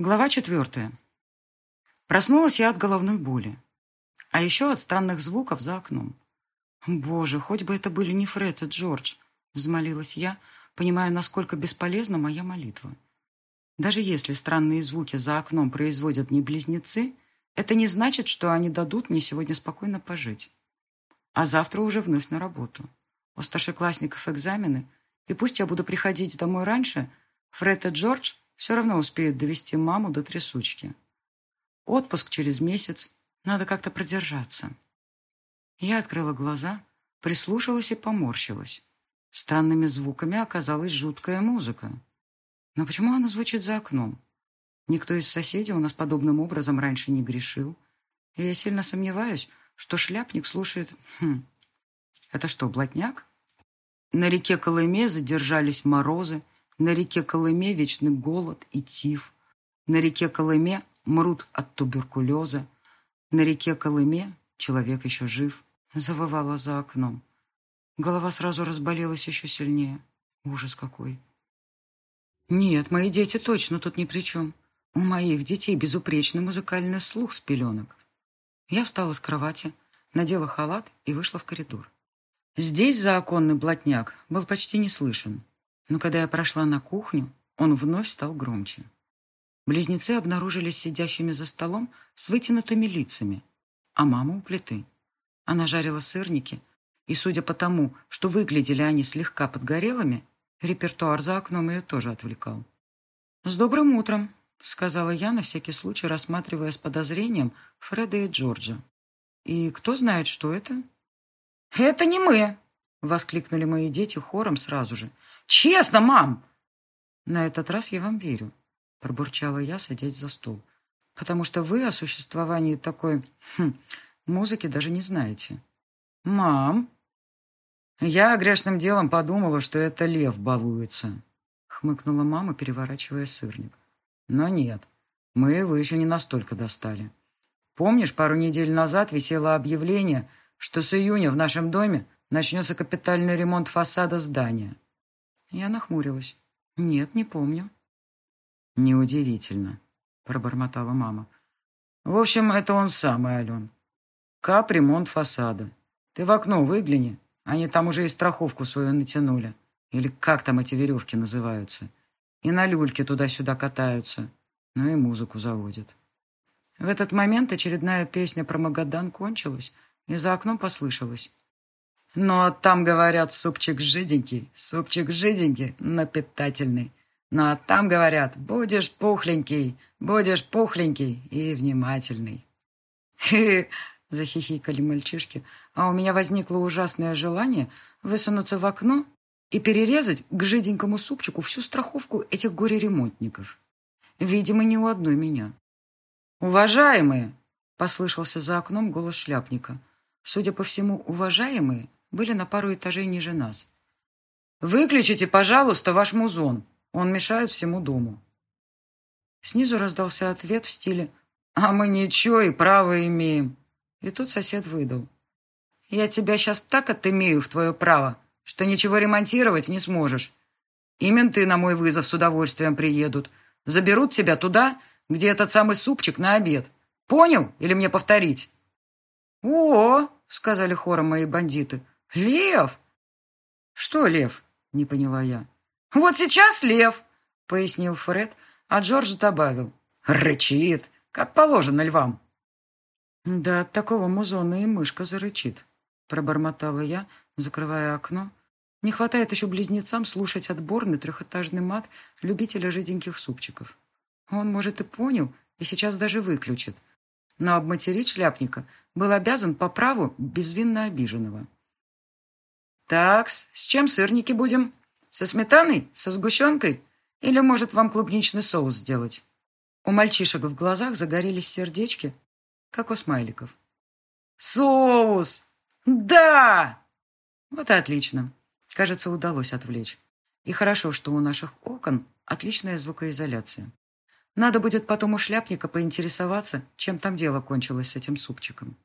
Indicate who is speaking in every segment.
Speaker 1: Глава четвертая. Проснулась я от головной боли. А еще от странных звуков за окном. «Боже, хоть бы это были не Фред и Джордж!» Взмолилась я, понимая, насколько бесполезна моя молитва. Даже если странные звуки за окном производят не близнецы, это не значит, что они дадут мне сегодня спокойно пожить. А завтра уже вновь на работу. У старшеклассников экзамены, и пусть я буду приходить домой раньше, Фред и Джордж все равно успеют довести маму до трясучки. Отпуск через месяц. Надо как-то продержаться. Я открыла глаза, прислушалась и поморщилась. Странными звуками оказалась жуткая музыка. Но почему она звучит за окном? Никто из соседей у нас подобным образом раньше не грешил. И я сильно сомневаюсь, что шляпник слушает... Хм, это что, блатняк? На реке Колыме задержались морозы, на реке Колыме вечный голод и тиф. На реке Колыме мрут от туберкулеза. На реке Колыме человек еще жив. Завывала за окном. Голова сразу разболелась еще сильнее. Ужас какой. Нет, мои дети точно тут ни при чем. У моих детей безупречный музыкальный слух с пеленок. Я встала с кровати, надела халат и вышла в коридор. Здесь заоконный блатняк был почти не слышен. Но когда я прошла на кухню, он вновь стал громче. Близнецы обнаружились сидящими за столом с вытянутыми лицами, а мама у плиты. Она жарила сырники, и, судя по тому, что выглядели они слегка подгорелыми, репертуар за окном ее тоже отвлекал. «С добрым утром», — сказала я, на всякий случай рассматривая с подозрением Фреда и Джорджа. «И кто знает, что это?» «Это не мы!» — воскликнули мои дети хором сразу же — Честно, мам!» «На этот раз я вам верю», — пробурчала я, садясь за стол. «Потому что вы о существовании такой хм, музыки даже не знаете». «Мам!» «Я грешным делом подумала, что это лев балуется», — хмыкнула мама, переворачивая сырник. «Но нет, мы его еще не настолько достали. Помнишь, пару недель назад висело объявление, что с июня в нашем доме начнется капитальный ремонт фасада здания?» Я нахмурилась. «Нет, не помню». «Неудивительно», — пробормотала мама. «В общем, это он самый, Ален. Капремонт фасада. Ты в окно выгляни. Они там уже и страховку свою натянули. Или как там эти веревки называются. И на люльке туда-сюда катаются. Ну и музыку заводят». В этот момент очередная песня про Магадан кончилась, и за окном послышалось. Но там, говорят, супчик жиденький, супчик жиденький, но питательный. Ну а там, говорят, будешь пухленький, будешь пухленький и внимательный. Хе-хе, захихикали мальчишки, а у меня возникло ужасное желание высунуться в окно и перерезать к жиденькому супчику всю страховку этих горе-ремонтников. Видимо, не у одной меня. «Уважаемые!» — послышался за окном голос шляпника. Судя по всему, уважаемые были на пару этажей ниже нас. «Выключите, пожалуйста, ваш музон. Он мешает всему дому». Снизу раздался ответ в стиле «А мы ничего и право имеем». И тут сосед выдал. «Я тебя сейчас так отымею в твое право, что ничего ремонтировать не сможешь. И менты на мой вызов с удовольствием приедут. Заберут тебя туда, где этот самый супчик на обед. Понял? Или мне повторить?» «О!» — сказали хором мои бандиты. «Лев!» «Что лев?» — не поняла я. «Вот сейчас лев!» — пояснил Фред, а Джордж добавил. «Рычит, как положено львам». «Да от такого музона и мышка зарычит», — пробормотала я, закрывая окно. «Не хватает еще близнецам слушать отборный трехэтажный мат любителя жиденьких супчиков. Он, может, и понял, и сейчас даже выключит. Но обматерить шляпника был обязан по праву безвинно обиженного». «Такс, с чем сырники будем? Со сметаной? Со сгущенкой? Или, может, вам клубничный соус сделать?» У мальчишек в глазах загорелись сердечки, как у смайликов. «Соус! Да!» Вот и отлично. Кажется, удалось отвлечь. И хорошо, что у наших окон отличная звукоизоляция. Надо будет потом у шляпника поинтересоваться, чем там дело кончилось с этим супчиком.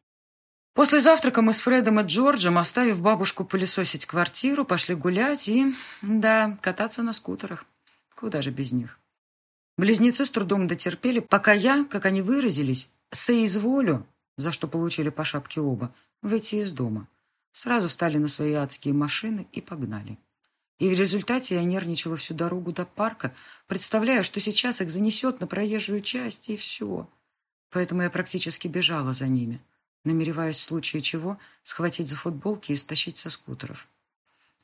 Speaker 1: После завтрака мы с Фредом и Джорджем, оставив бабушку пылесосить квартиру, пошли гулять и, да, кататься на скутерах. Куда же без них? Близнецы с трудом дотерпели, пока я, как они выразились, соизволю, за что получили по шапке оба, выйти из дома. Сразу встали на свои адские машины и погнали. И в результате я нервничала всю дорогу до парка, представляя, что сейчас их занесет на проезжую часть, и все. Поэтому я практически бежала за ними, намереваясь в случае чего схватить за футболки и стащить со скутеров.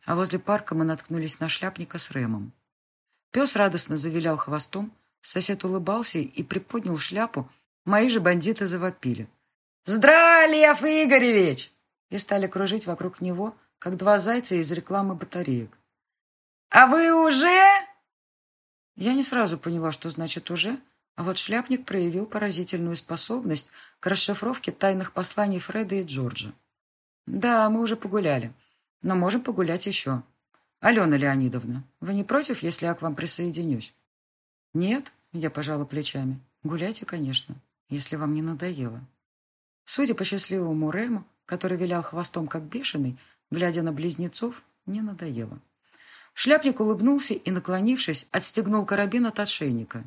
Speaker 1: А возле парка мы наткнулись на шляпника с Рэмом. Пес радостно завилял хвостом, сосед улыбался и приподнял шляпу. Мои же бандиты завопили. «Здравия, Лев Игоревич!» И стали кружить вокруг него, как два зайца из рекламы батареек. «А вы уже?» Я не сразу поняла, что значит «уже», а вот шляпник проявил поразительную способность к расшифровке тайных посланий Фреда и Джорджа. «Да, мы уже погуляли, но можем погулять еще. Алена Леонидовна, вы не против, если я к вам присоединюсь?» «Нет», — я пожала плечами. «Гуляйте, конечно, если вам не надоело». Судя по счастливому Рему, который вилял хвостом как бешеный, глядя на близнецов, не надоело. Шляпник улыбнулся и, наклонившись, отстегнул карабин от отшейника.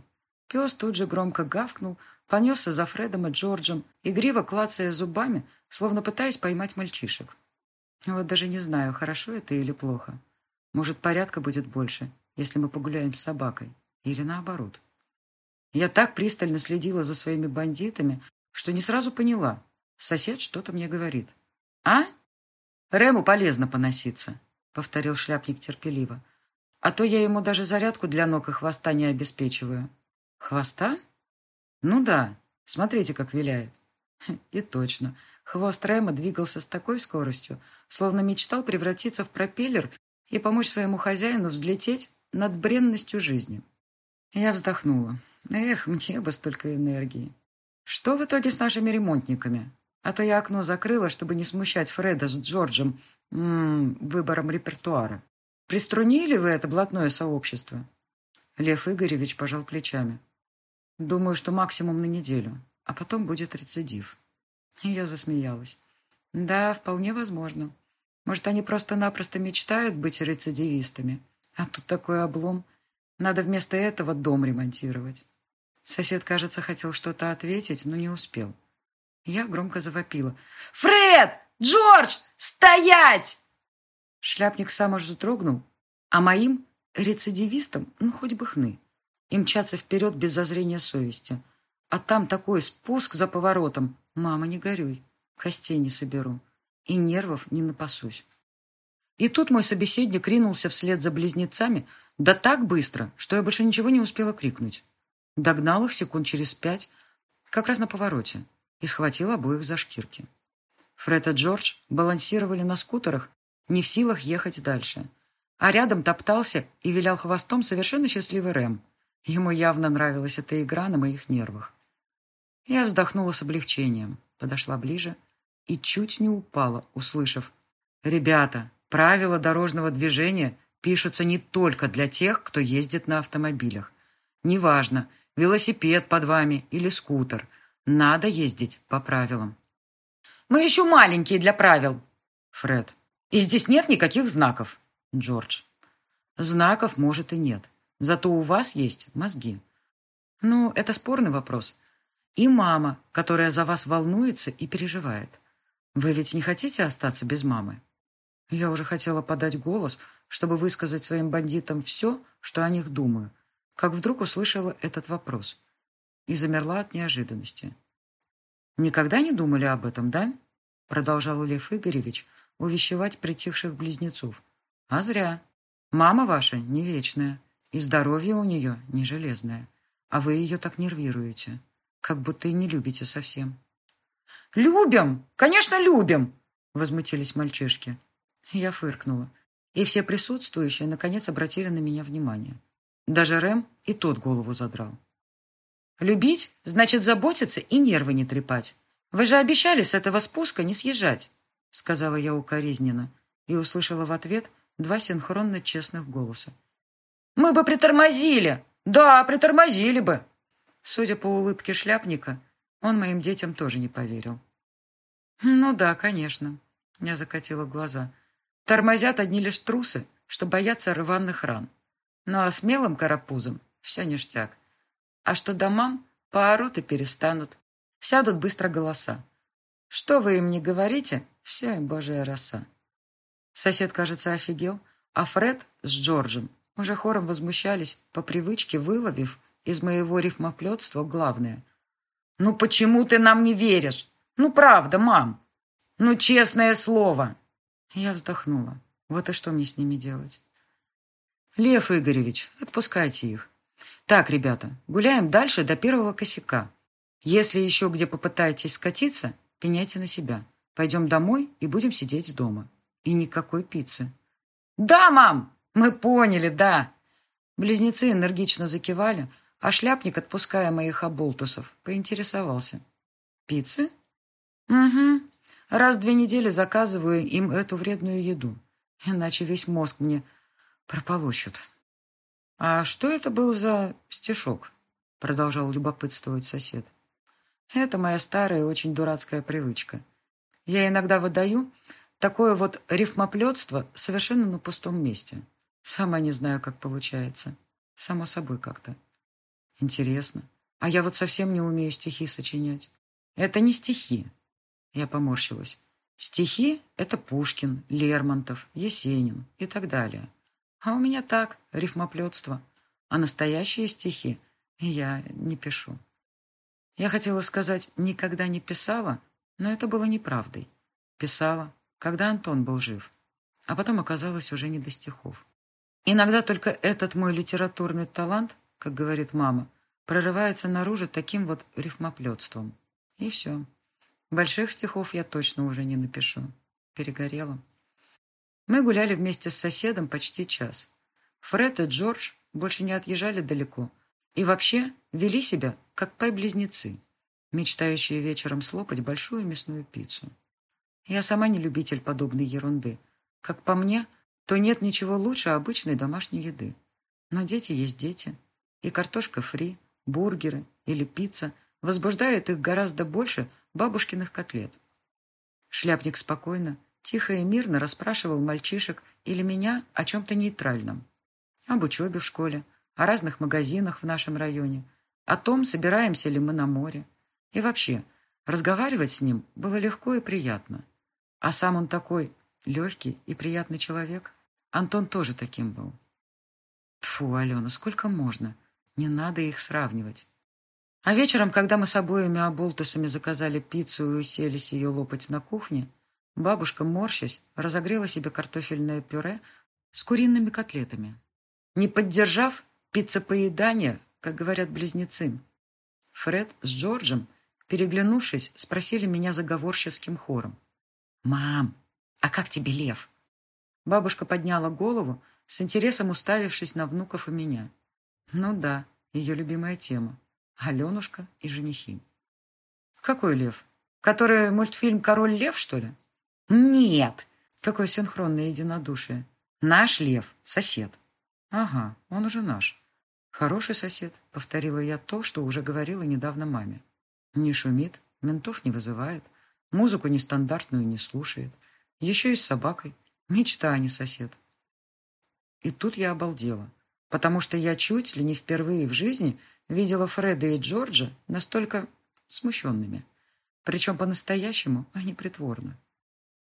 Speaker 1: Пес тут же громко гавкнул, понесся за Фредом и Джорджем, игриво клацая зубами, словно пытаясь поймать мальчишек. Вот даже не знаю, хорошо это или плохо. Может, порядка будет больше, если мы погуляем с собакой. Или наоборот. Я так пристально следила за своими бандитами, что не сразу поняла. Сосед что-то мне говорит. «А? Рему полезно поноситься», — повторил шляпник терпеливо. «А то я ему даже зарядку для ног и хвоста не обеспечиваю». Хвоста? Ну да, смотрите, как виляет. И точно, хвост Рэма двигался с такой скоростью, словно мечтал превратиться в пропеллер и помочь своему хозяину взлететь над бренностью жизни. Я вздохнула. Эх, мне бы столько энергии. Что в итоге с нашими ремонтниками? А то я окно закрыла, чтобы не смущать Фреда с Джорджем м -м, выбором репертуара. Приструнили вы это блатное сообщество? Лев Игоревич пожал плечами. Думаю, что максимум на неделю, а потом будет рецидив. я засмеялась. Да, вполне возможно. Может, они просто-напросто мечтают быть рецидивистами. А тут такой облом. Надо вместо этого дом ремонтировать. Сосед, кажется, хотел что-то ответить, но не успел. Я громко завопила. «Фред! Джордж! Стоять!» Шляпник сам аж вздрогнул, а моим рецидивистам, ну, хоть бы хны и мчаться вперед без зазрения совести. А там такой спуск за поворотом. Мама, не горюй. Костей не соберу. И нервов не напасусь. И тут мой собеседник ринулся вслед за близнецами, да так быстро, что я больше ничего не успела крикнуть. Догнал их секунд через пять, как раз на повороте, и схватил обоих за шкирки. Фред и Джордж балансировали на скутерах, не в силах ехать дальше. А рядом топтался и вилял хвостом совершенно счастливый Рэм. Ему явно нравилась эта игра на моих нервах. Я вздохнула с облегчением, подошла ближе и чуть не упала, услышав. «Ребята, правила дорожного движения пишутся не только для тех, кто ездит на автомобилях. Неважно, велосипед под вами или скутер. Надо ездить по правилам». «Мы еще маленькие для правил!» Фред. «И здесь нет никаких знаков!» Джордж. «Знаков, может, и нет. Зато у вас есть мозги. Ну, это спорный вопрос. И мама, которая за вас волнуется и переживает. Вы ведь не хотите остаться без мамы? Я уже хотела подать голос, чтобы высказать своим бандитам все, что о них думаю, как вдруг услышала этот вопрос и замерла от неожиданности. «Никогда не думали об этом, да?» продолжал Лев Игоревич увещевать притихших близнецов. «А зря. Мама ваша не вечная. И здоровье у нее не железное. А вы ее так нервируете. Как будто и не любите совсем. «Любим! Конечно, любим!» Возмутились мальчишки. Я фыркнула. И все присутствующие, наконец, обратили на меня внимание. Даже Рэм и тот голову задрал. «Любить значит заботиться и нервы не трепать. Вы же обещали с этого спуска не съезжать», сказала я укоризненно и услышала в ответ два синхронно честных голоса. Мы бы притормозили. Да, притормозили бы. Судя по улыбке шляпника, он моим детям тоже не поверил. Ну да, конечно. Я закатила глаза. Тормозят одни лишь трусы, что боятся рваных ран. Ну а смелым карапузом все ништяк. А что домам, поорут и перестанут. Сядут быстро голоса. Что вы им не говорите, вся им божья роса. Сосед, кажется, офигел, а Фред с Джорджем уже хором возмущались, по привычке выловив из моего рифмоплетства главное. «Ну почему ты нам не веришь? Ну правда, мам! Ну честное слово!» Я вздохнула. Вот и что мне с ними делать? «Лев Игоревич, отпускайте их. Так, ребята, гуляем дальше до первого косяка. Если еще где попытаетесь скатиться, пеняйте на себя. Пойдем домой и будем сидеть дома. И никакой пиццы». «Да, мам! Мы поняли, да!» Близнецы энергично закивали, а шляпник, отпуская моих оболтусов, поинтересовался. «Пиццы?» «Угу. Раз в две недели заказываю им эту вредную еду. Иначе весь мозг мне прополощут». «А что это был за стишок?» Продолжал любопытствовать сосед. «Это моя старая очень дурацкая привычка. Я иногда выдаю такое вот рифмоплетство совершенно на пустом месте. Сама не знаю, как получается. Само собой как-то. Интересно. А я вот совсем не умею стихи сочинять. Это не стихи. Я поморщилась. Стихи — это Пушкин, Лермонтов, Есенин и так далее. А у меня так, рифмоплетство. А настоящие стихи я не пишу. Я хотела сказать «никогда не писала», но это было неправдой. Писала, когда Антон был жив, а потом оказалось уже не до стихов. Иногда только этот мой литературный талант, как говорит мама, прорывается наружу таким вот рифмоплетством. И все. Больших стихов я точно уже не напишу. Перегорела. Мы гуляли вместе с соседом почти час. Фред и Джордж больше не отъезжали далеко и вообще вели себя, как пай-близнецы, мечтающие вечером слопать большую мясную пиццу. Я сама не любитель подобной ерунды. Как по мне, то нет ничего лучше обычной домашней еды. Но дети есть дети. И картошка фри, бургеры или пицца возбуждают их гораздо больше бабушкиных котлет. Шляпник спокойно, тихо и мирно расспрашивал мальчишек или меня о чем-то нейтральном. Об учебе в школе, о разных магазинах в нашем районе, о том, собираемся ли мы на море. И вообще, разговаривать с ним было легко и приятно. А сам он такой легкий и приятный человек. Антон тоже таким был. Тфу, Алена, сколько можно? Не надо их сравнивать. А вечером, когда мы с обоими оболтусами заказали пиццу и уселись ее лопать на кухне, бабушка, морщась, разогрела себе картофельное пюре с куриными котлетами. Не поддержав пицца-поедание, как говорят близнецы, Фред с Джорджем, переглянувшись, спросили меня заговорческим хором. «Мам, а как тебе лев?» Бабушка подняла голову, с интересом уставившись на внуков и меня. Ну да, ее любимая тема. Аленушка и женихи. Какой лев? Который мультфильм «Король лев», что ли? Нет! Какое синхронное единодушие. Наш лев, сосед. Ага, он уже наш. Хороший сосед, повторила я то, что уже говорила недавно маме. Не шумит, ментов не вызывает, Музыку нестандартную не слушает. Еще и с собакой. Мечта, а не сосед. И тут я обалдела, потому что я чуть ли не впервые в жизни видела Фреда и Джорджа настолько смущенными. Причем по-настоящему, а не притворно.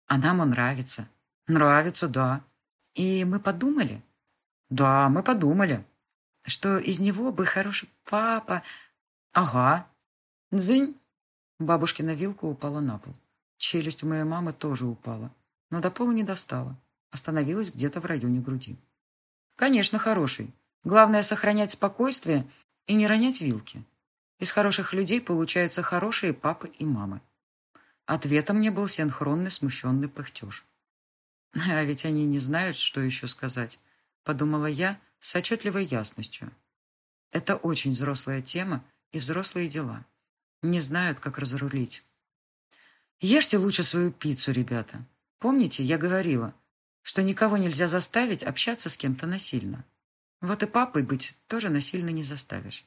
Speaker 1: А нам он нравится. Нравится, да. И мы подумали? Да, мы подумали. Что из него бы хороший папа... Ага. Дзынь. Бабушкина вилка упала на пол. Челюсть у моей мамы тоже упала, но до пола не достала. Остановилась где-то в районе груди. Конечно, хороший. Главное сохранять спокойствие и не ронять вилки. Из хороших людей получаются хорошие папы и мамы. Ответом мне был синхронный смущенный пыхтеж. А ведь они не знают, что еще сказать, подумала я с отчетливой ясностью. Это очень взрослая тема и взрослые дела не знают, как разрулить. Ешьте лучше свою пиццу, ребята. Помните, я говорила, что никого нельзя заставить общаться с кем-то насильно. Вот и папой быть тоже насильно не заставишь.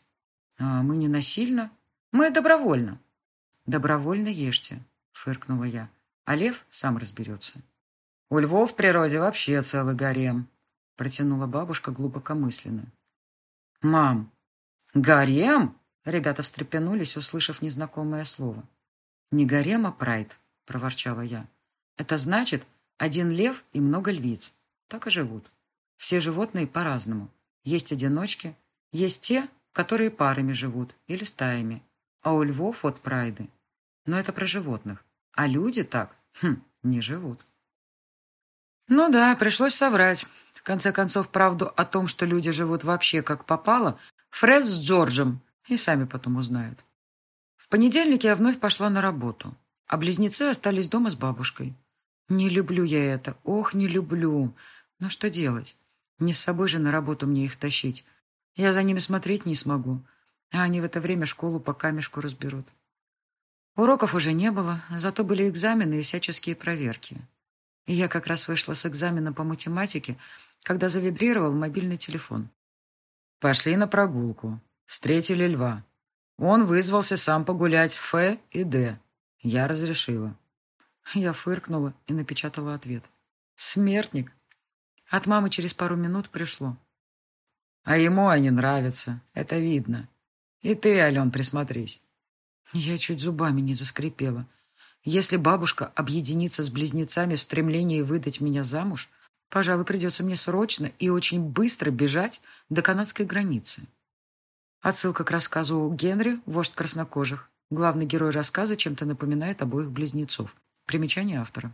Speaker 1: А мы не насильно, мы добровольно. Добровольно ешьте, фыркнула я, а лев сам разберется. У львов в природе вообще целый гарем, протянула бабушка глубокомысленно. Мам, «Гарем?» — ребята встрепенулись, услышав незнакомое слово. «Не гарем, а прайд», — проворчала я. «Это значит один лев и много львиц. Так и живут. Все животные по-разному. Есть одиночки, есть те, которые парами живут или стаями. А у львов вот прайды. Но это про животных. А люди так, хм, не живут. Ну да, пришлось соврать. В конце концов, правду о том, что люди живут вообще как попало, Фред с Джорджем и сами потом узнают. В понедельник я вновь пошла на работу, а близнецы остались дома с бабушкой. Не люблю я это, ох, не люблю. Но что делать? Не с собой же на работу мне их тащить. Я за ними смотреть не смогу, а они в это время школу по камешку разберут. Уроков уже не было, зато были экзамены и всяческие проверки. И я как раз вышла с экзамена по математике, когда завибрировал мобильный телефон. Пошли на прогулку. Встретили льва. Он вызвался сам погулять в Ф и Д. Я разрешила. Я фыркнула и напечатала ответ. «Смертник!» От мамы через пару минут пришло. «А ему они нравятся, это видно. И ты, Ален, присмотрись». Я чуть зубами не заскрипела. Если бабушка объединится с близнецами в стремлении выдать меня замуж, пожалуй, придется мне срочно и очень быстро бежать до канадской границы. Отсылка к рассказу Генри «Вождь краснокожих». Главный герой рассказа чем-то напоминает обоих близнецов. Примечание автора.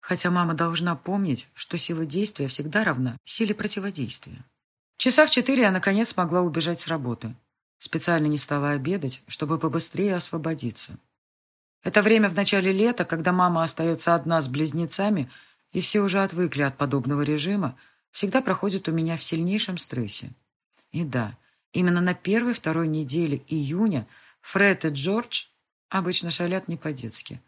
Speaker 1: Хотя мама должна помнить, что сила действия всегда равна силе противодействия. Часа в четыре я, наконец, смогла убежать с работы. Специально не стала обедать, чтобы побыстрее освободиться. Это время в начале лета, когда мама остается одна с близнецами, и все уже отвыкли от подобного режима, всегда проходит у меня в сильнейшем стрессе. И да, именно на первой-второй неделе июня Фред и Джордж обычно шалят не по-детски.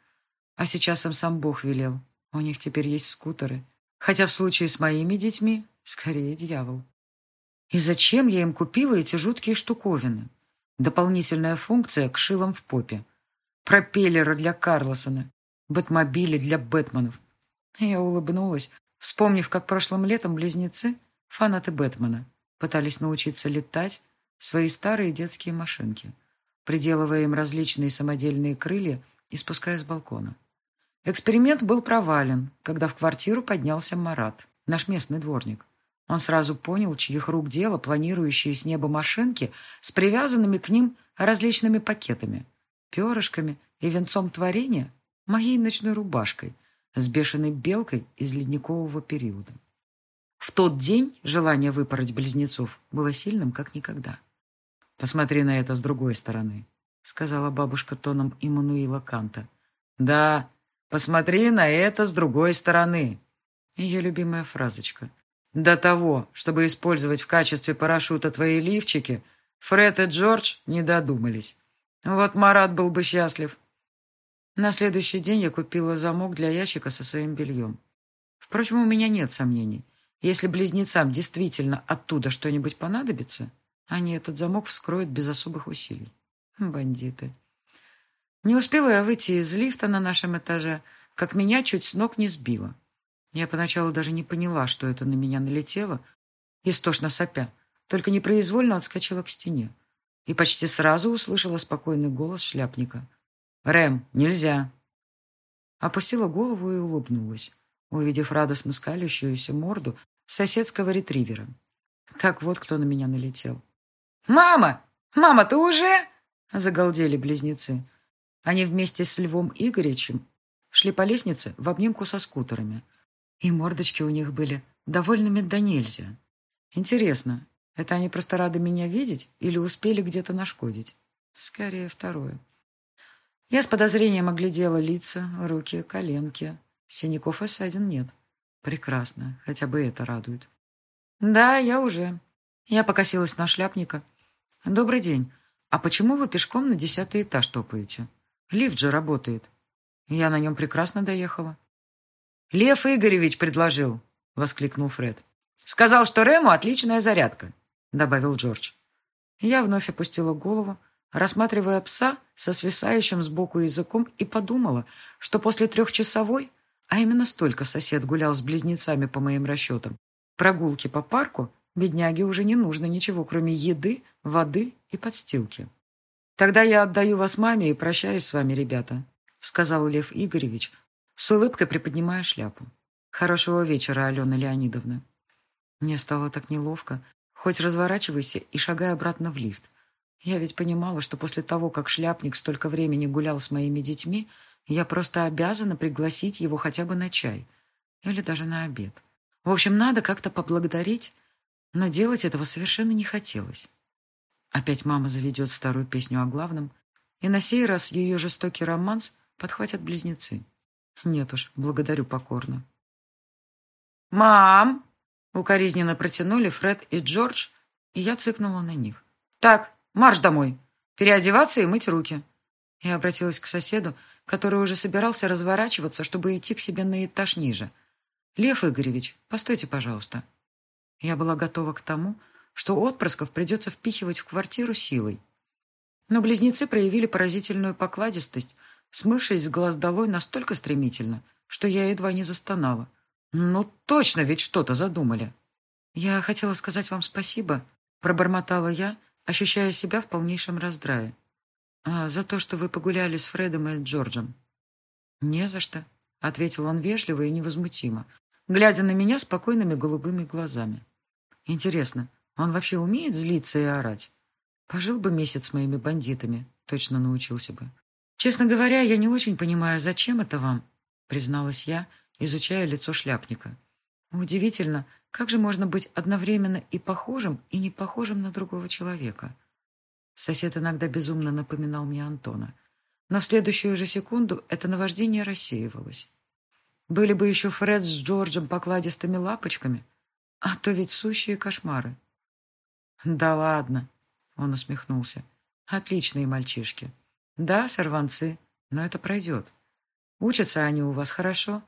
Speaker 1: А сейчас им сам Бог велел. У них теперь есть скутеры. Хотя в случае с моими детьми скорее дьявол. И зачем я им купила эти жуткие штуковины? Дополнительная функция к шилам в попе. Пропеллеры для Карлосона. Бэтмобили для Бэтменов. Я улыбнулась, вспомнив, как прошлым летом близнецы, фанаты Бэтмена, пытались научиться летать свои старые детские машинки, приделывая им различные самодельные крылья и спуская с балкона. Эксперимент был провален, когда в квартиру поднялся Марат, наш местный дворник. Он сразу понял, чьих рук дело планирующие с неба машинки с привязанными к ним различными пакетами, перышками и венцом творения, моей ночной рубашкой с бешеной белкой из ледникового периода. В тот день желание выпороть близнецов было сильным, как никогда. «Посмотри на это с другой стороны», — сказала бабушка тоном Иммануила Канта. «Да, посмотри на это с другой стороны». Ее любимая фразочка — до того, чтобы использовать в качестве парашюта твои лифчики, Фред и Джордж не додумались. Вот Марат был бы счастлив. На следующий день я купила замок для ящика со своим бельем. Впрочем, у меня нет сомнений. Если близнецам действительно оттуда что-нибудь понадобится, они этот замок вскроют без особых усилий. Бандиты. Не успела я выйти из лифта на нашем этаже, как меня чуть с ног не сбило. Я поначалу даже не поняла, что это на меня налетело, истошно сопя, только непроизвольно отскочила к стене и почти сразу услышала спокойный голос шляпника. «Рэм, нельзя!» Опустила голову и улыбнулась, увидев радостно скалящуюся морду соседского ретривера. Так вот, кто на меня налетел. «Мама! Мама, ты уже?» — загалдели близнецы. Они вместе с Львом Игоревичем шли по лестнице в обнимку со скутерами — и мордочки у них были довольными до нельзя. Интересно, это они просто рады меня видеть или успели где-то нашкодить? Скорее, второе. Я с подозрением оглядела лица, руки, коленки. Синяков и ссадин нет. Прекрасно, хотя бы это радует. Да, я уже. Я покосилась на шляпника. Добрый день. А почему вы пешком на десятый этаж топаете? Лифт же работает. Я на нем прекрасно доехала. «Лев Игоревич предложил», — воскликнул Фред. «Сказал, что Рему отличная зарядка», — добавил Джордж. Я вновь опустила голову, рассматривая пса со свисающим сбоку языком, и подумала, что после трехчасовой, а именно столько сосед гулял с близнецами по моим расчетам, прогулки по парку, Бедняге уже не нужно ничего, кроме еды, воды и подстилки. «Тогда я отдаю вас маме и прощаюсь с вами, ребята», сказал Лев Игоревич, с улыбкой приподнимая шляпу. «Хорошего вечера, Алена Леонидовна». Мне стало так неловко, хоть разворачивайся и шагай обратно в лифт. Я ведь понимала, что после того, как шляпник столько времени гулял с моими детьми, я просто обязана пригласить его хотя бы на чай. Или даже на обед. В общем, надо как-то поблагодарить, но делать этого совершенно не хотелось. Опять мама заведет старую песню о главном, и на сей раз ее жестокий романс подхватят близнецы. Нет уж, благодарю покорно. «Мам!» — укоризненно протянули Фред и Джордж, и я цыкнула на них. «Так, марш домой! Переодеваться и мыть руки!» Я обратилась к соседу, который уже собирался разворачиваться, чтобы идти к себе на этаж ниже. «Лев Игоревич, постойте, пожалуйста». Я была готова к тому, что отпрысков придется впихивать в квартиру силой. Но близнецы проявили поразительную покладистость, смывшись с глаз долой настолько стремительно, что я едва не застонала. «Ну, точно ведь что-то задумали!» «Я хотела сказать вам спасибо», — пробормотала я, ощущая себя в полнейшем раздрае. А, «За то, что вы погуляли с Фредом и Джорджем». «Не за что», — ответил он вежливо и невозмутимо, глядя на меня спокойными голубыми глазами. «Интересно, он вообще умеет злиться и орать? Пожил бы месяц с моими бандитами, точно научился бы. Честно говоря, я не очень понимаю, зачем это вам, призналась я, изучая лицо шляпника. Удивительно, как же можно быть одновременно и похожим, и не похожим на другого человека?» Сосед иногда безумно напоминал мне Антона. Но в следующую же секунду это наваждение рассеивалось. Были бы еще Фред с Джорджем покладистыми лапочками, а то ведь сущие кошмары. «Да ладно», — он усмехнулся. «Отличные мальчишки. Да, сорванцы, но это пройдет. Учатся они у вас хорошо,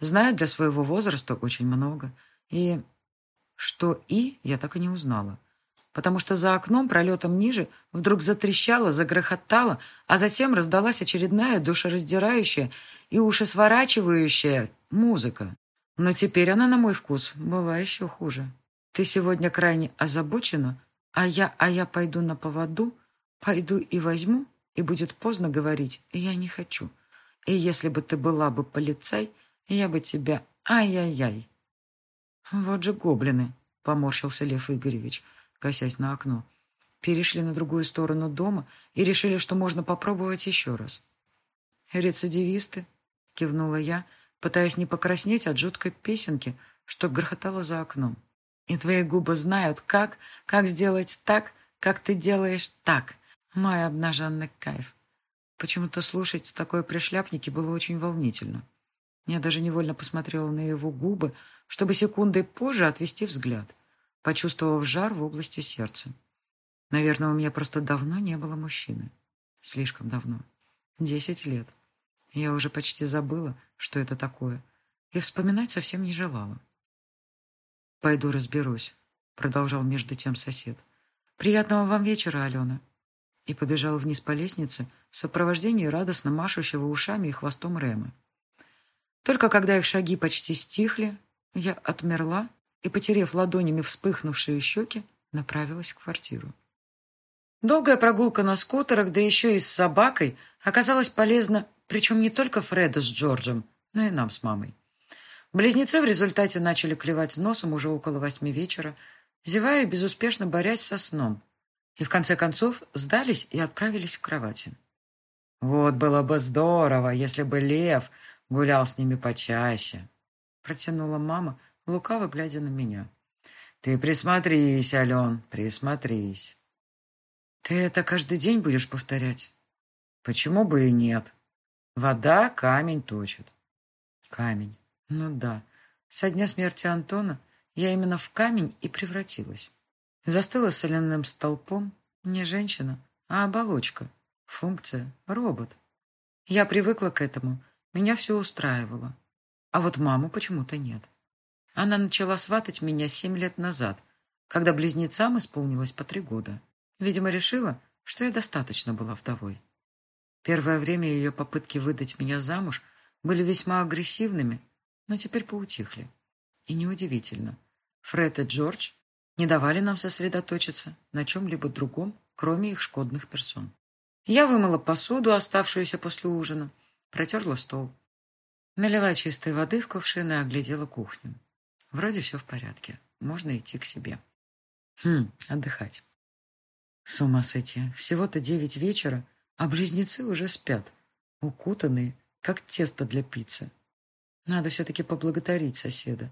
Speaker 1: знают для своего возраста очень много. И что «и» я так и не узнала потому что за окном, пролетом ниже, вдруг затрещало, загрохотало, а затем раздалась очередная душераздирающая и ушесворачивающая музыка. Но теперь она, на мой вкус, была еще хуже. Ты сегодня крайне озабочена, а я, а я пойду на поводу, пойду и возьму, и будет поздно говорить, я не хочу. И если бы ты была бы полицай, я бы тебя... Ай-яй-яй. Вот же гоблины, поморщился Лев Игоревич, — косясь на окно. Перешли на другую сторону дома и решили, что можно попробовать еще раз. «Рецидивисты», — кивнула я, пытаясь не покраснеть от жуткой песенки, что грохотало за окном. «И твои губы знают, как, как сделать так, как ты делаешь так. Мой обнаженный кайф». Почему-то слушать такое при шляпнике было очень волнительно. Я даже невольно посмотрела на его губы, чтобы секундой позже отвести взгляд почувствовав жар в области сердца. Наверное, у меня просто давно не было мужчины. Слишком давно. Десять лет. Я уже почти забыла, что это такое, и вспоминать совсем не желала. «Пойду разберусь», — продолжал между тем сосед. «Приятного вам вечера, Алена». И побежал вниз по лестнице в сопровождении радостно машущего ушами и хвостом Рема. Только когда их шаги почти стихли, я отмерла и, потерев ладонями вспыхнувшие щеки, направилась в квартиру. Долгая прогулка на скутерах, да еще и с собакой, оказалась полезна, причем не только Фреду с Джорджем, но и нам с мамой. Близнецы в результате начали клевать носом уже около восьми вечера, зевая и безуспешно борясь со сном, и в конце концов сдались и отправились в кровати. «Вот было бы здорово, если бы Лев гулял с ними почаще», протянула мама, лукаво глядя на меня. «Ты присмотрись, Ален, присмотрись». «Ты это каждый день будешь повторять?» «Почему бы и нет? Вода камень точит». «Камень. Ну да. Со дня смерти Антона я именно в камень и превратилась. Застыла соляным столпом не женщина, а оболочка, функция, робот. Я привыкла к этому, меня все устраивало. А вот маму почему-то нет. Она начала сватать меня семь лет назад, когда близнецам исполнилось по три года. Видимо, решила, что я достаточно была вдовой. Первое время ее попытки выдать меня замуж были весьма агрессивными, но теперь поутихли. И неудивительно. Фред и Джордж не давали нам сосредоточиться на чем-либо другом, кроме их шкодных персон. Я вымыла посуду, оставшуюся после ужина, протерла стол. Налила чистой воды в кувшин и оглядела кухню. Вроде все в порядке. Можно идти к себе. Хм, отдыхать. С ума сойти. Всего-то девять вечера, а близнецы уже спят, укутанные, как тесто для пиццы. Надо все-таки поблагодарить соседа,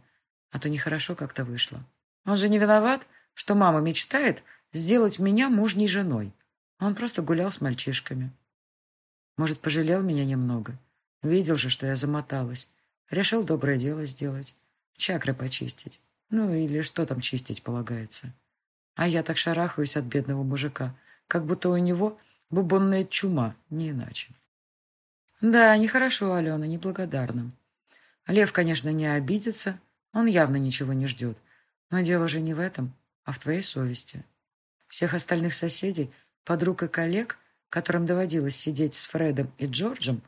Speaker 1: а то нехорошо как-то вышло. Он же не виноват, что мама мечтает сделать меня мужней женой. Он просто гулял с мальчишками. Может, пожалел меня немного. Видел же, что я замоталась. Решил доброе дело сделать. Чакры почистить. Ну, или что там чистить полагается. А я так шарахаюсь от бедного мужика, как будто у него бубонная чума, не иначе. Да, нехорошо, Алена, неблагодарна. Лев, конечно, не обидится, он явно ничего не ждет. Но дело же не в этом, а в твоей совести. Всех остальных соседей, подруг и коллег, которым доводилось сидеть с Фредом и Джорджем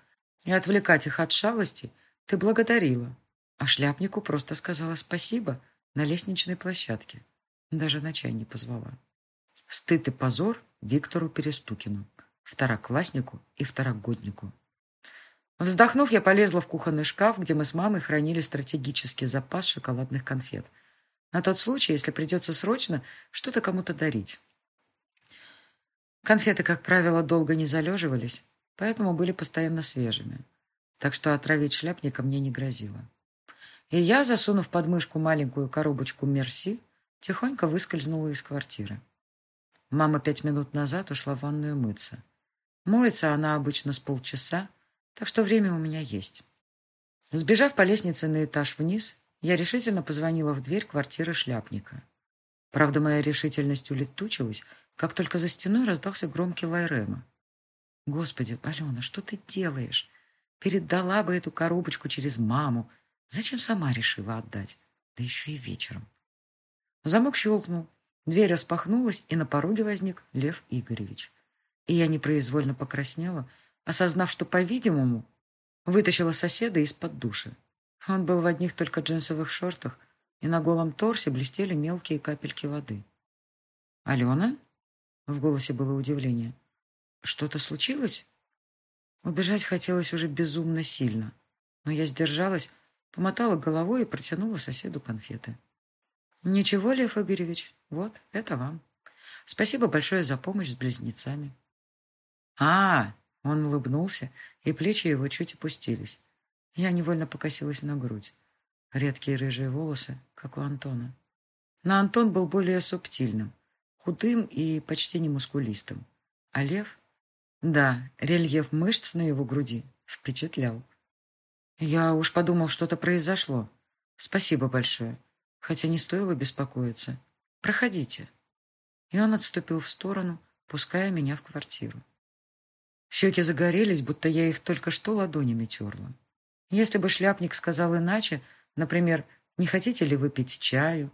Speaker 1: и отвлекать их от шалости, ты благодарила. А шляпнику просто сказала спасибо на лестничной площадке. Даже на чай не позвала. Стыд и позор Виктору Перестукину, второкласснику и второгоднику. Вздохнув, я полезла в кухонный шкаф, где мы с мамой хранили стратегический запас шоколадных конфет. На тот случай, если придется срочно что-то кому-то дарить. Конфеты, как правило, долго не залеживались, поэтому были постоянно свежими. Так что отравить шляпника мне не грозило. И я, засунув под мышку маленькую коробочку «Мерси», тихонько выскользнула из квартиры. Мама пять минут назад ушла в ванную мыться. Моется она обычно с полчаса, так что время у меня есть. Сбежав по лестнице на этаж вниз, я решительно позвонила в дверь квартиры шляпника. Правда, моя решительность улетучилась, как только за стеной раздался громкий лай Рема. «Господи, Алена, что ты делаешь? Передала бы эту коробочку через маму. Зачем сама решила отдать? Да еще и вечером». Замок щелкнул, дверь распахнулась, и на пороге возник Лев Игоревич. И я непроизвольно покраснела, осознав, что, по-видимому, вытащила соседа из-под души. Он был в одних только джинсовых шортах, и на голом торсе блестели мелкие капельки воды. «Алена?» — в голосе было удивление. «Что-то случилось?» Убежать хотелось уже безумно сильно, но я сдержалась, помотала головой и протянула соседу конфеты. «Ничего, Лев Игоревич, вот, это вам. Спасибо большое за помощь с близнецами». «А, он улыбнулся, и плечи его чуть опустились. Я невольно покосилась на грудь. Редкие рыжие волосы, как у Антона. Но Антон был более субтильным, худым и почти не мускулистым. А Лев? Да, рельеф мышц на его груди впечатлял. Я уж подумал, что-то произошло. Спасибо большое. Хотя не стоило беспокоиться. Проходите. И он отступил в сторону, пуская меня в квартиру. Щеки загорелись, будто я их только что ладонями терла. Если бы шляпник сказал иначе, например, «Не хотите ли выпить чаю?»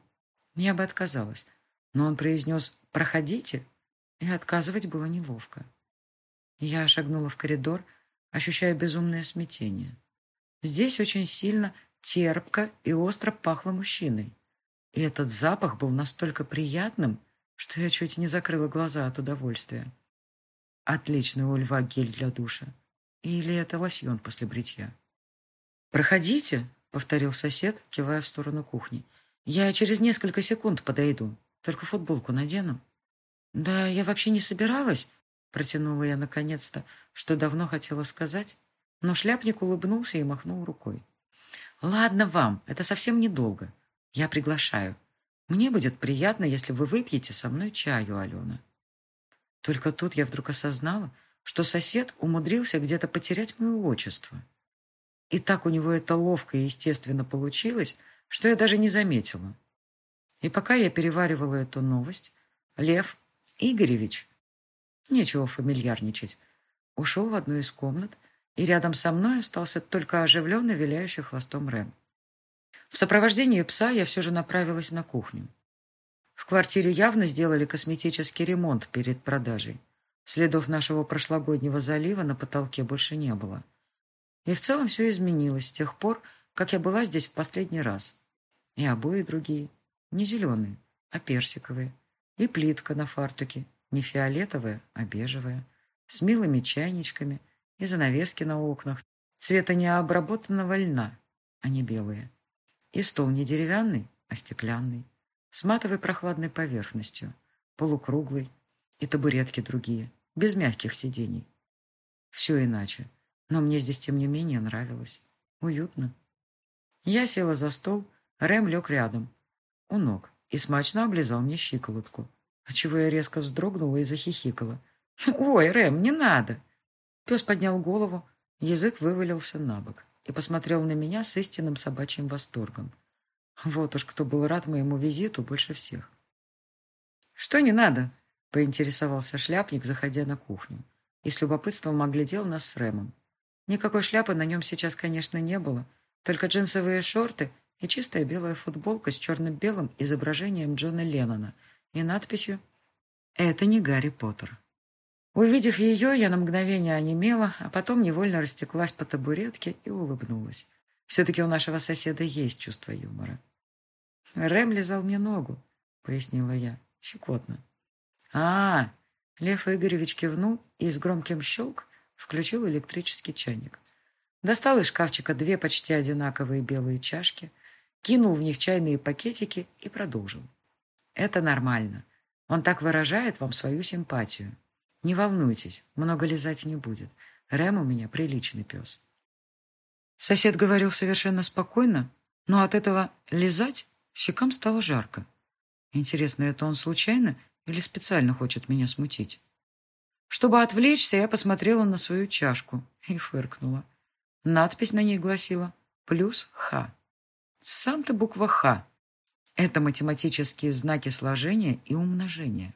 Speaker 1: Я бы отказалась. Но он произнес «Проходите», и отказывать было неловко. Я шагнула в коридор, ощущая безумное смятение. Здесь очень сильно терпко и остро пахло мужчиной. И этот запах был настолько приятным, что я чуть не закрыла глаза от удовольствия. Отличный у льва гель для душа. Или это лосьон после бритья? «Проходите», — повторил сосед, кивая в сторону кухни. «Я через несколько секунд подойду. Только футболку надену». «Да я вообще не собиралась», — протянула я наконец-то, что давно хотела сказать, но шляпник улыбнулся и махнул рукой. «Ладно вам, это совсем недолго. Я приглашаю. Мне будет приятно, если вы выпьете со мной чаю, Алена». Только тут я вдруг осознала, что сосед умудрился где-то потерять мое отчество. И так у него это ловко и естественно получилось, что я даже не заметила. И пока я переваривала эту новость, Лев Игоревич, нечего фамильярничать, ушел в одну из комнат, и рядом со мной остался только оживленно виляющий хвостом Рэм. В сопровождении пса я все же направилась на кухню. В квартире явно сделали косметический ремонт перед продажей. Следов нашего прошлогоднего залива на потолке больше не было. И в целом все изменилось с тех пор, как я была здесь в последний раз. И обои другие. Не зеленые, а персиковые. И плитка на фартуке, не фиолетовая, а бежевая, с милыми чайничками и занавески на окнах, цвета необработанного льна, а не белые. И стол не деревянный, а стеклянный, с матовой прохладной поверхностью, полукруглый, и табуретки другие, без мягких сидений. Все иначе, но мне здесь, тем не менее, нравилось. Уютно. Я села за стол, Рэм лег рядом, у ног, и смачно облизал мне щиколотку, отчего я резко вздрогнула и захихикала. «Ой, Рэм, не надо!» Пес поднял голову, язык вывалился на бок и посмотрел на меня с истинным собачьим восторгом. Вот уж кто был рад моему визиту больше всех. «Что не надо?» — поинтересовался шляпник, заходя на кухню, и с любопытством оглядел нас с Рэмом. Никакой шляпы на нем сейчас, конечно, не было, только джинсовые шорты и чистая белая футболка с черно-белым изображением Джона Леннона и надписью «Это не Гарри Поттер». Увидев ее, я на мгновение онемела, а потом невольно растеклась по табуретке и улыбнулась. Все-таки у нашего соседа есть чувство юмора. «Рэм лизал мне ногу», — пояснила я, щекотно. а, Лев Игоревич кивнул и с громким щелк включил электрический чайник. Достал из шкафчика две почти одинаковые белые чашки, кинул в них чайные пакетики и продолжил. «Это нормально. Он так выражает вам свою симпатию. Не волнуйтесь, много лизать не будет. Рэм у меня приличный пес». Сосед говорил совершенно спокойно, но от этого лизать щекам стало жарко. Интересно, это он случайно или специально хочет меня смутить? Чтобы отвлечься, я посмотрела на свою чашку и фыркнула. Надпись на ней гласила «плюс Х». Сам-то буква «Х». Это математические знаки сложения и умножения.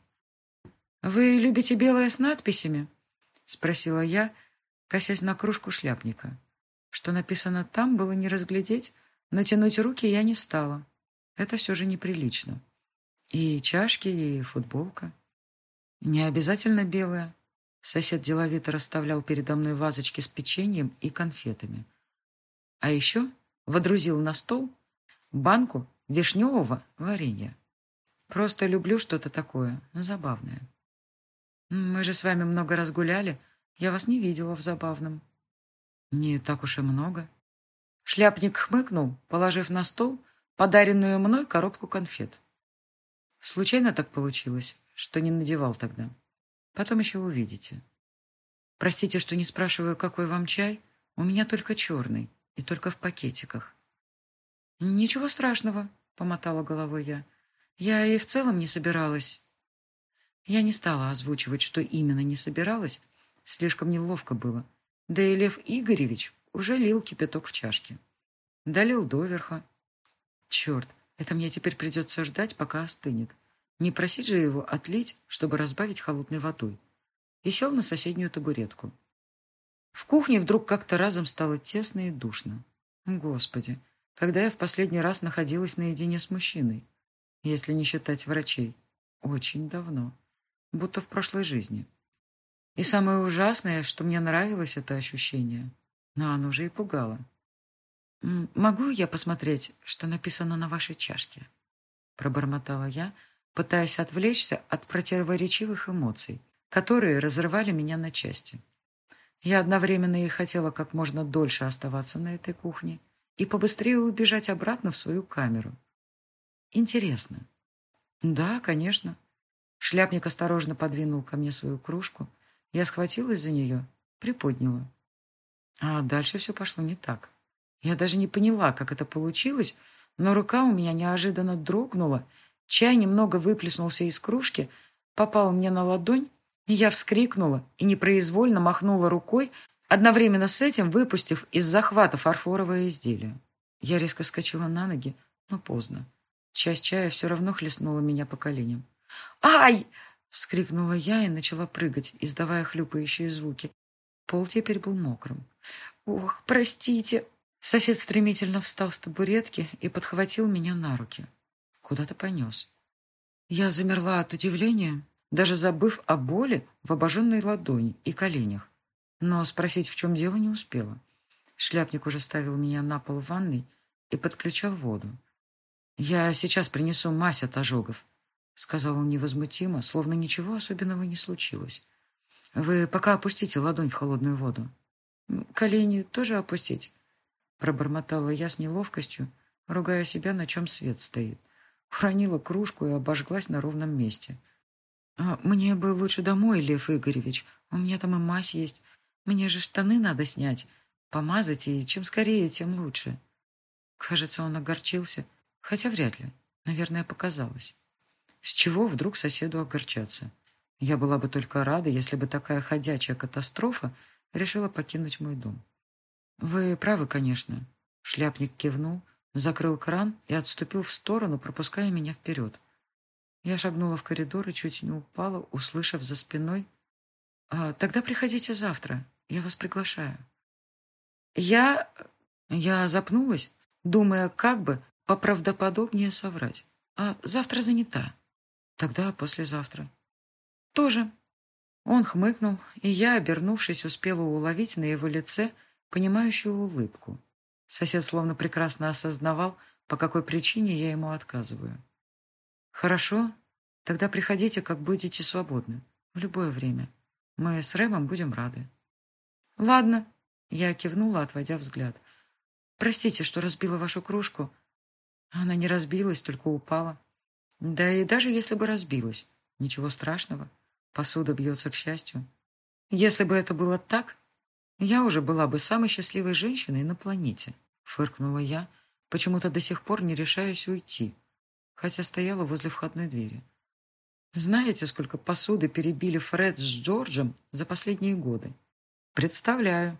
Speaker 1: «Вы любите белое с надписями?» — спросила я, косясь на кружку шляпника. Что написано там, было не разглядеть, но тянуть руки я не стала. Это все же неприлично. И чашки, и футболка. Не обязательно белая. Сосед деловито расставлял передо мной вазочки с печеньем и конфетами. А еще водрузил на стол банку вишневого варенья. Просто люблю что-то такое забавное. Мы же с вами много раз гуляли. Я вас не видела в забавном. Не так уж и много. Шляпник хмыкнул, положив на стол подаренную мной коробку конфет. Случайно так получилось, что не надевал тогда. Потом еще увидите. Простите, что не спрашиваю, какой вам чай. У меня только черный и только в пакетиках. Ничего страшного, помотала головой я. Я и в целом не собиралась. Я не стала озвучивать, что именно не собиралась. Слишком неловко было. Да и Лев Игоревич уже лил кипяток в чашке. Долил доверха. Черт, это мне теперь придется ждать, пока остынет. Не просить же его отлить, чтобы разбавить холодной водой. И сел на соседнюю табуретку. В кухне вдруг как-то разом стало тесно и душно. Господи, когда я в последний раз находилась наедине с мужчиной, если не считать врачей, очень давно, будто в прошлой жизни. И самое ужасное, что мне нравилось это ощущение, но оно уже и пугало. «Могу я посмотреть, что написано на вашей чашке?» Пробормотала я, пытаясь отвлечься от противоречивых эмоций, которые разрывали меня на части. Я одновременно и хотела как можно дольше оставаться на этой кухне и побыстрее убежать обратно в свою камеру. Интересно. Да, конечно. Шляпник осторожно подвинул ко мне свою кружку. Я схватилась за нее, приподняла. А дальше все пошло не так. Я даже не поняла, как это получилось, но рука у меня неожиданно дрогнула, чай немного выплеснулся из кружки, попал мне на ладонь, и я вскрикнула и непроизвольно махнула рукой, одновременно с этим выпустив из захвата фарфоровое изделие. Я резко вскочила на ноги, но поздно. Часть чая все равно хлестнула меня по коленям. «Ай!» — вскрикнула я и начала прыгать, издавая хлюпающие звуки. Пол теперь был мокрым. «Ох, простите!» Сосед стремительно встал с табуретки и подхватил меня на руки. Куда-то понес. Я замерла от удивления, даже забыв о боли в обожженной ладони и коленях. Но спросить, в чем дело, не успела. Шляпник уже ставил меня на пол в ванной и подключал воду. «Я сейчас принесу мазь от ожогов», сказал он невозмутимо, словно ничего особенного не случилось. «Вы пока опустите ладонь в холодную воду». «Колени тоже опустить?» Пробормотала я с неловкостью, ругая себя, на чем свет стоит. Хранила кружку и обожглась на ровном месте. «А «Мне бы лучше домой, Лев Игоревич. У меня там и мазь есть. Мне же штаны надо снять, помазать, и чем скорее, тем лучше». Кажется, он огорчился, хотя вряд ли. Наверное, показалось. С чего вдруг соседу огорчаться? Я была бы только рада, если бы такая ходячая катастрофа решила покинуть мой дом. Вы правы, конечно. Шляпник кивнул, закрыл кран и отступил в сторону, пропуская меня вперед. Я шагнула в коридор и чуть не упала, услышав за спиной. «А, «Тогда приходите завтра. Я вас приглашаю». Я... Я запнулась, думая, как бы поправдоподобнее соврать. «А завтра занята». «Тогда послезавтра». «Тоже». Он хмыкнул, и я, обернувшись, успела уловить на его лице понимающую улыбку. Сосед словно прекрасно осознавал, по какой причине я ему отказываю. «Хорошо, тогда приходите, как будете свободны, в любое время. Мы с Рэмом будем рады». «Ладно», — я кивнула, отводя взгляд. «Простите, что разбила вашу кружку». Она не разбилась, только упала. Да и даже если бы разбилась, ничего страшного. Посуда бьется к счастью. Если бы это было так, я уже была бы самой счастливой женщиной на планете, фыркнула я, почему-то до сих пор не решаясь уйти, хотя стояла возле входной двери. Знаете, сколько посуды перебили Фред с Джорджем за последние годы? Представляю.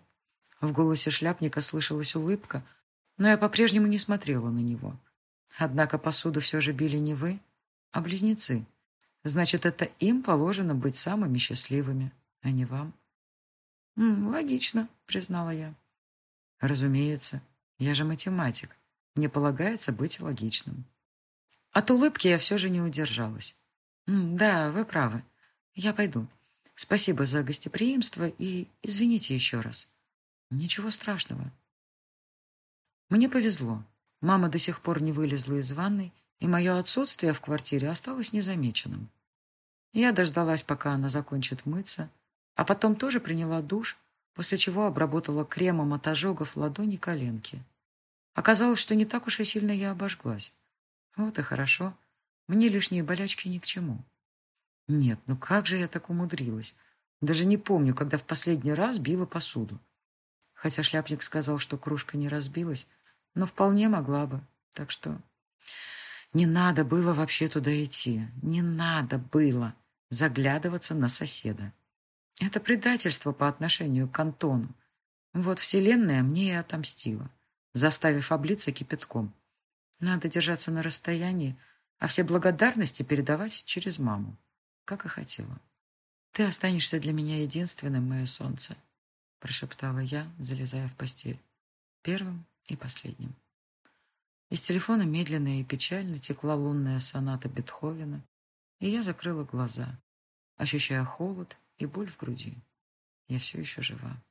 Speaker 1: В голосе шляпника слышалась улыбка, но я по-прежнему не смотрела на него. Однако посуду все же били не вы, а близнецы. Значит, это им положено быть самыми счастливыми, а не вам. «Логично», — признала я. «Разумеется. Я же математик. Мне полагается быть логичным». От улыбки я все же не удержалась. «Да, вы правы. Я пойду. Спасибо за гостеприимство и извините еще раз. Ничего страшного». Мне повезло. Мама до сих пор не вылезла из ванной, и мое отсутствие в квартире осталось незамеченным. Я дождалась, пока она закончит мыться, а потом тоже приняла душ, после чего обработала кремом от ожогов ладони коленки. Оказалось, что не так уж и сильно я обожглась. Вот и хорошо. Мне лишние болячки ни к чему. Нет, ну как же я так умудрилась? Даже не помню, когда в последний раз била посуду. Хотя шляпник сказал, что кружка не разбилась, но вполне могла бы. Так что не надо было вообще туда идти. Не надо было заглядываться на соседа. Это предательство по отношению к Антону. Вот Вселенная мне и отомстила, заставив облиться кипятком. Надо держаться на расстоянии, а все благодарности передавать через маму, как и хотела. «Ты останешься для меня единственным, мое солнце», прошептала я, залезая в постель. Первым и последним. Из телефона медленно и печально текла лунная соната Бетховена, и я закрыла глаза, ощущая холод и боль в груди. Я все еще жива.